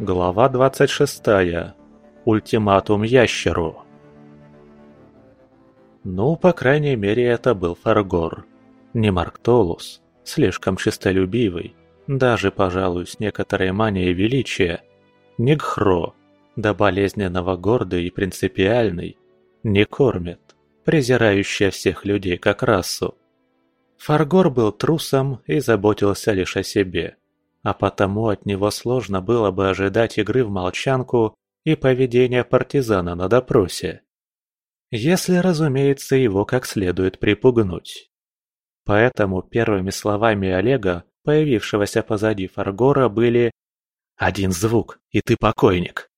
Глава 26. Ультиматум ящеру. Ну, по крайней мере, это был Фаргор. Не Марктолус, слишком честолюбивый, даже, пожалуй, с некоторой манией величия. Не Гхро, до болезненного гордый и принципиальный. Не кормит, презирающая всех людей как расу. Фаргор был трусом и заботился лишь о себе а потому от него сложно было бы ожидать игры в молчанку и поведения партизана на допросе. Если, разумеется, его как следует припугнуть. Поэтому первыми словами Олега, появившегося позади Фаргора, были «Один звук, и ты покойник».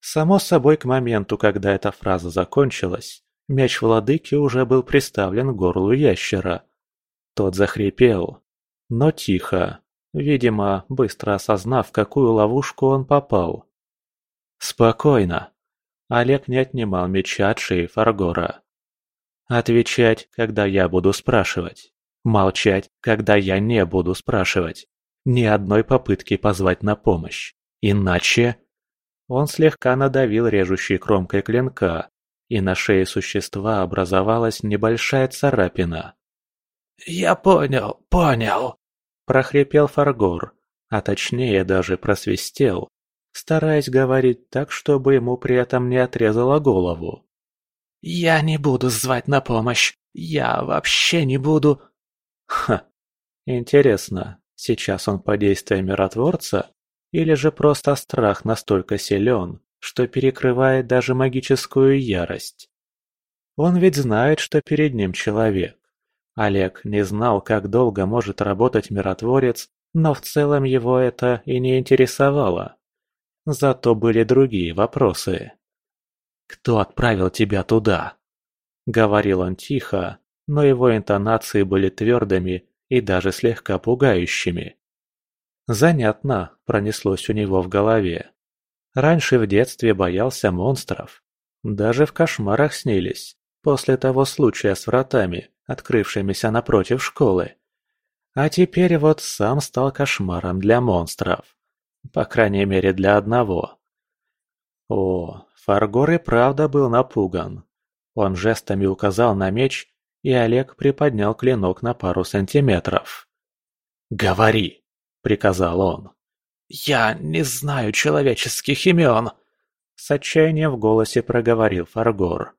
Само собой, к моменту, когда эта фраза закончилась, мяч владыки уже был приставлен к горлу ящера. Тот захрипел, но тихо, видимо, быстро осознав, в какую ловушку он попал. «Спокойно!» Олег не отнимал меча от шеи Фаргора. «Отвечать, когда я буду спрашивать. Молчать, когда я не буду спрашивать. Ни одной попытки позвать на помощь. Иначе...» Он слегка надавил режущей кромкой клинка, и на шее существа образовалась небольшая царапина. «Я понял, понял!» Прохрипел Фаргор, а точнее даже просвистел, стараясь говорить так, чтобы ему при этом не отрезало голову. «Я не буду звать на помощь! Я вообще не буду...» Ха, интересно, сейчас он под действием миротворца? Или же просто страх настолько силен, что перекрывает даже магическую ярость? Он ведь знает, что перед ним человек. Олег не знал, как долго может работать миротворец, но в целом его это и не интересовало. Зато были другие вопросы. «Кто отправил тебя туда?» Говорил он тихо, но его интонации были твердыми и даже слегка пугающими. Занятно пронеслось у него в голове. Раньше в детстве боялся монстров. Даже в кошмарах снились, после того случая с вратами, открывшимися напротив школы. А теперь вот сам стал кошмаром для монстров. По крайней мере, для одного. О, Фаргор и правда был напуган. Он жестами указал на меч, и Олег приподнял клинок на пару сантиметров. «Говори!» — приказал он. «Я не знаю человеческих имен!» С отчаянием в голосе проговорил Фаргор.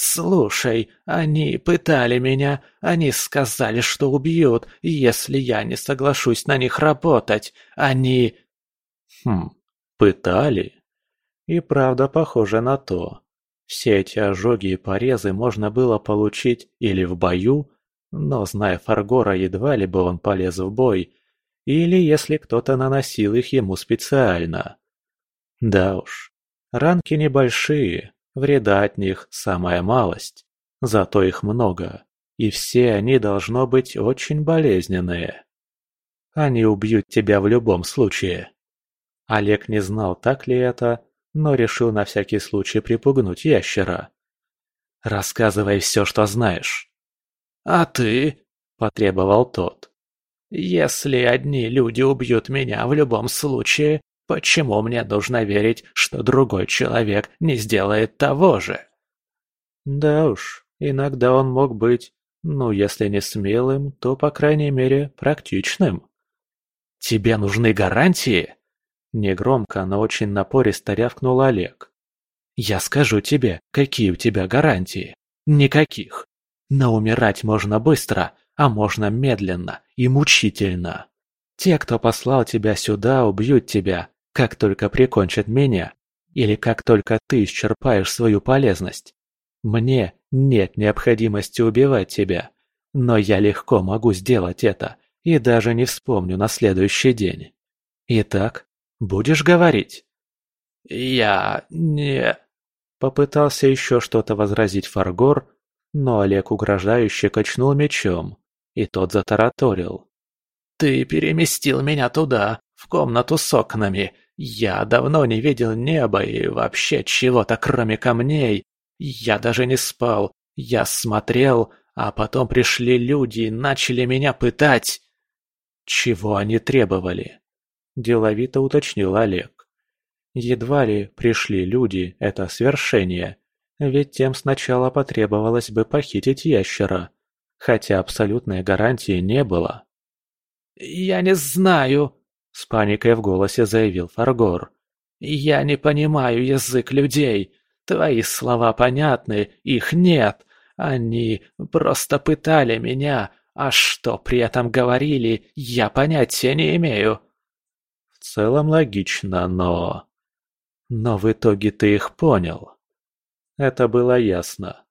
«Слушай, они пытали меня. Они сказали, что убьют, если я не соглашусь на них работать. Они...» «Хм, пытали?» И правда похоже на то. Все эти ожоги и порезы можно было получить или в бою, но, зная Фаргора, едва ли бы он полез в бой, или если кто-то наносил их ему специально. Да уж, ранки небольшие, Вреда от них самая малость, зато их много, и все они должно быть очень болезненные. Они убьют тебя в любом случае. Олег не знал, так ли это, но решил на всякий случай припугнуть ящера. «Рассказывай все, что знаешь». «А ты?» – потребовал тот. «Если одни люди убьют меня в любом случае, Почему мне нужно верить, что другой человек не сделает того же? Да уж, иногда он мог быть, ну, если не смелым, то, по крайней мере, практичным. «Тебе нужны гарантии?» Негромко, но очень напористо рявкнул Олег. «Я скажу тебе, какие у тебя гарантии. Никаких. Но умирать можно быстро, а можно медленно и мучительно. Те, кто послал тебя сюда, убьют тебя, как только прикончат меня, или как только ты исчерпаешь свою полезность. Мне нет необходимости убивать тебя, но я легко могу сделать это и даже не вспомню на следующий день. Итак, будешь говорить?» «Я не...» Попытался еще что-то возразить Фаргор, но Олег угрожающе качнул мечом, и тот затараторил. «Ты переместил меня туда, в комнату с окнами, я давно не видел неба и вообще чего-то кроме камней. Я даже не спал. Я смотрел, а потом пришли люди и начали меня пытать. Чего они требовали? Деловито уточнил Олег. Едва ли пришли люди – это свершение, ведь тем сначала потребовалось бы похитить ящера, хотя абсолютной гарантии не было. «Я не знаю», – с паникой в голосе заявил Фаргор. «Я не понимаю язык людей. Твои слова понятны, их нет. Они просто пытали меня, а что при этом говорили, я понятия не имею». «В целом логично, но...» «Но в итоге ты их понял». Это было ясно.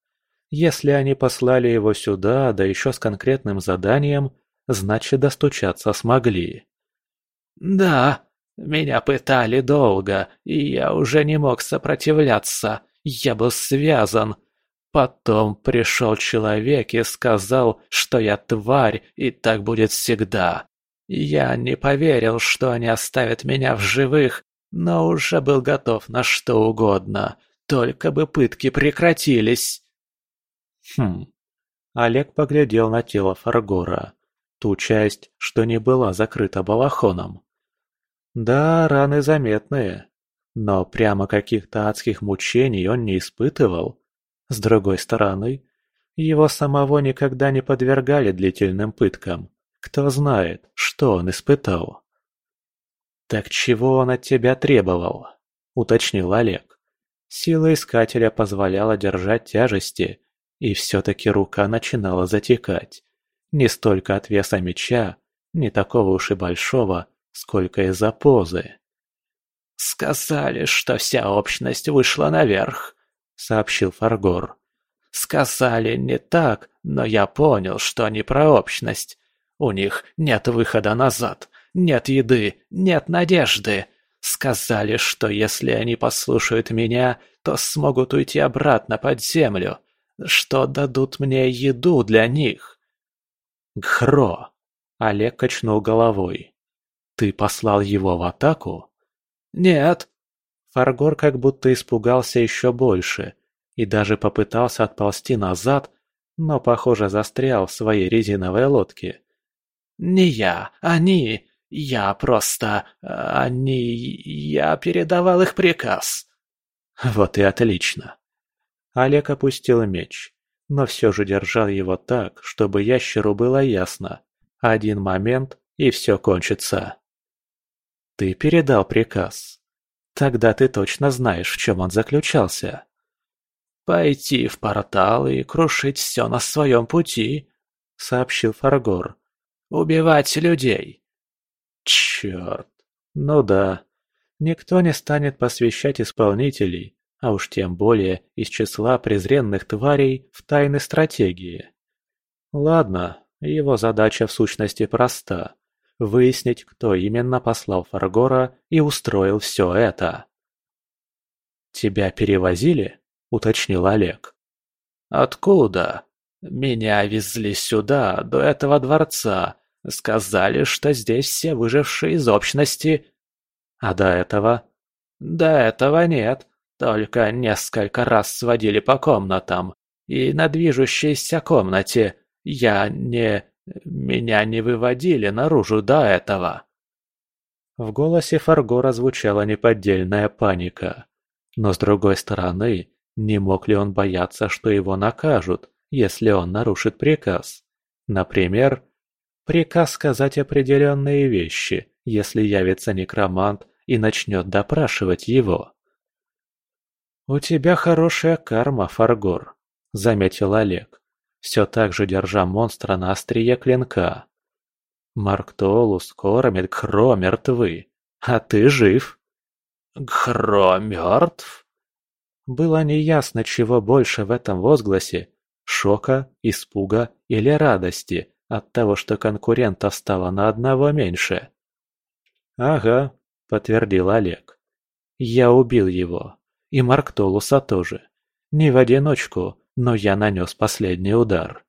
Если они послали его сюда, да еще с конкретным заданием, значит достучаться смогли. «Да, меня пытали долго, и я уже не мог сопротивляться. Я был связан. Потом пришел человек и сказал, что я тварь, и так будет всегда. Я не поверил, что они оставят меня в живых, но уже был готов на что угодно, только бы пытки прекратились. Хм. Олег поглядел на тело Фаргора, ту часть, что не была закрыта балахоном. Да, раны заметные, но прямо каких-то адских мучений он не испытывал. С другой стороны, его самого никогда не подвергали длительным пыткам. Кто знает, что он испытал. «Так чего он от тебя требовал?» – уточнил Олег. Сила Искателя позволяла держать тяжести, и все-таки рука начинала затекать. Не столько от веса меча, не такого уж и большого, сколько из-за позы. «Сказали, что вся общность вышла наверх», — сообщил Фаргор. «Сказали не так, но я понял, что не про общность. У них нет выхода назад, нет еды, нет надежды. Сказали, что если они послушают меня, то смогут уйти обратно под землю, что дадут мне еду для них». «Гхро!» — Олег качнул головой. «Ты послал его в атаку?» «Нет». Фаргор как будто испугался еще больше и даже попытался отползти назад, но, похоже, застрял в своей резиновой лодке. «Не я, они. Я просто... они... я передавал их приказ». Вот и отлично. Олег опустил меч, но все же держал его так, чтобы ящеру было ясно. Один момент, и все кончится. Ты передал приказ. Тогда ты точно знаешь, в чем он заключался. «Пойти в портал и крушить все на своем пути», — сообщил Фаргор. «Убивать людей». Черт. Ну да. Никто не станет посвящать исполнителей, а уж тем более из числа презренных тварей в тайны стратегии. Ладно, его задача в сущности проста выяснить, кто именно послал Фаргора и устроил все это. «Тебя перевозили?» – уточнил Олег. «Откуда? Меня везли сюда, до этого дворца. Сказали, что здесь все выжившие из общности. А до этого?» «До этого нет, только несколько раз сводили по комнатам. И на движущейся комнате я не... Меня не выводили наружу до этого. В голосе Фаргора звучала неподдельная паника. Но с другой стороны, не мог ли он бояться, что его накажут, если он нарушит приказ? Например, приказ сказать определенные вещи, если явится некромант и начнет допрашивать его. «У тебя хорошая карма, Фаргор», — заметил Олег все так же держа монстра на острие клинка. Марктолус, Коромель, Гхро мертвы, а ты жив. Гхро мертв? Было неясно, чего больше в этом возгласе – шока, испуга или радости от того, что конкурента стало на одного меньше. «Ага», – подтвердил Олег. «Я убил его. И Марктолуса тоже. Не в одиночку, но я нанес последний удар.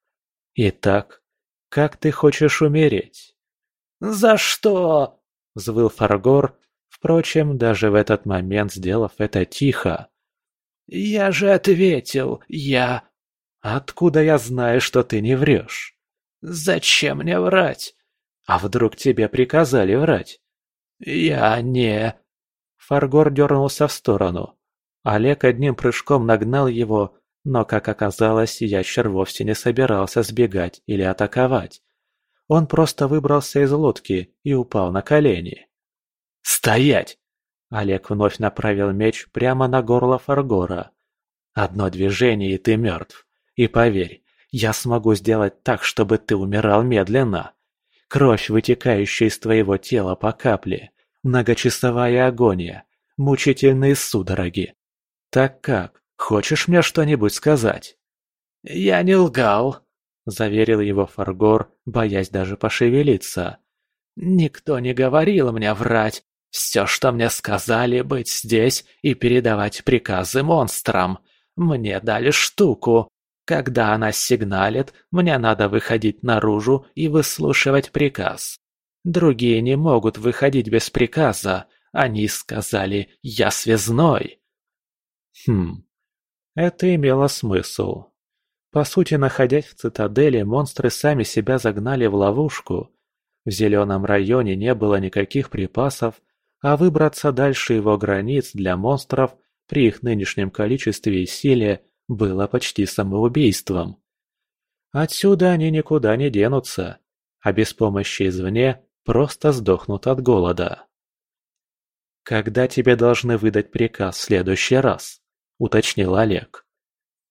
Итак, как ты хочешь умереть? «За что?» – взвыл Фаргор, впрочем, даже в этот момент сделав это тихо. «Я же ответил, я...» «Откуда я знаю, что ты не врешь?» «Зачем мне врать?» «А вдруг тебе приказали врать?» «Я не...» Фаргор дернулся в сторону. Олег одним прыжком нагнал его, но, как оказалось, ящер вовсе не собирался сбегать или атаковать. Он просто выбрался из лодки и упал на колени. «Стоять!» Олег вновь направил меч прямо на горло Фаргора. «Одно движение, и ты мертв. И поверь, я смогу сделать так, чтобы ты умирал медленно. Кровь, вытекающая из твоего тела по капле, многочасовая агония, мучительные судороги. Так как, хочешь мне что-нибудь сказать?» «Я не лгал», — заверил его Фаргор, боясь даже пошевелиться. «Никто не говорил мне врать. Все, что мне сказали, быть здесь и передавать приказы монстрам. Мне дали штуку. Когда она сигналит, мне надо выходить наружу и выслушивать приказ. Другие не могут выходить без приказа. Они сказали «я связной». Хм, это имело смысл. По сути, находясь в цитадели, монстры сами себя загнали в ловушку. В зеленом районе не было никаких припасов, а выбраться дальше его границ для монстров при их нынешнем количестве и силе было почти самоубийством. Отсюда они никуда не денутся, а без помощи извне просто сдохнут от голода. «Когда тебе должны выдать приказ в следующий раз?» – уточнил Олег.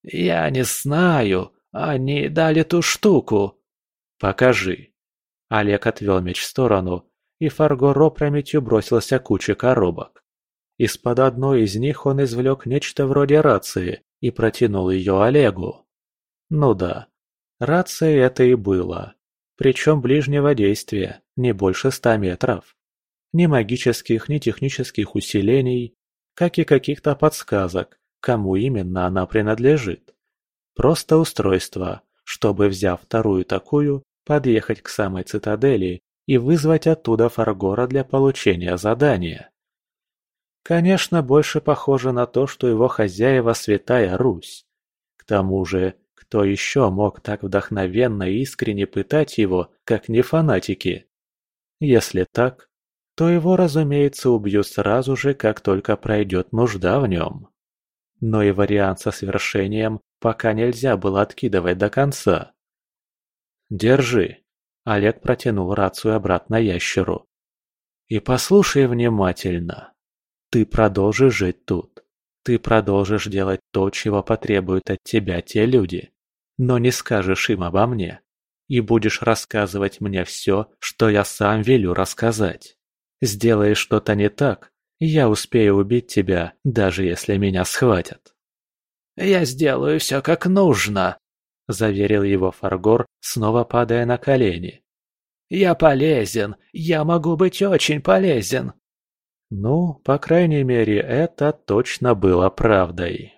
«Я не знаю. Они дали ту штуку». «Покажи». Олег отвел меч в сторону, и Фарго опрометью бросился куче коробок. Из-под одной из них он извлек нечто вроде рации и протянул ее Олегу. Ну да, рацией это и было. Причем ближнего действия, не больше ста метров. Ни магических, ни технических усилений, как и каких-то подсказок, кому именно она принадлежит. Просто устройство, чтобы, взяв вторую такую, подъехать к самой цитадели и вызвать оттуда Фаргора для получения задания. Конечно, больше похоже на то, что его хозяева Святая Русь. К тому же, кто еще мог так вдохновенно и искренне пытать его, как не фанатики? Если так, то его, разумеется, убьют сразу же, как только пройдет нужда в нем. Но и вариант со свершением пока нельзя было откидывать до конца. «Держи», — Олег протянул рацию обратно ящеру. «И послушай внимательно». Ты продолжишь жить тут. Ты продолжишь делать то, чего потребуют от тебя те люди. Но не скажешь им обо мне. И будешь рассказывать мне все, что я сам велю рассказать. Сделаешь что-то не так, я успею убить тебя, даже если меня схватят. «Я сделаю все как нужно», — заверил его Фаргор, снова падая на колени. «Я полезен, я могу быть очень полезен». Ну, по крайней мере, это точно было правдой.